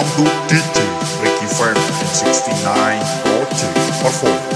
Come Duke, DJ Ricky Fern in 69 or 2 or 4.